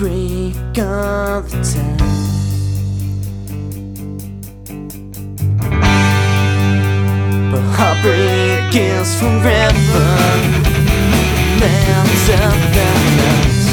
break all the time. But heartbreak is forever. Lands of the lost.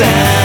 さ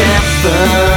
different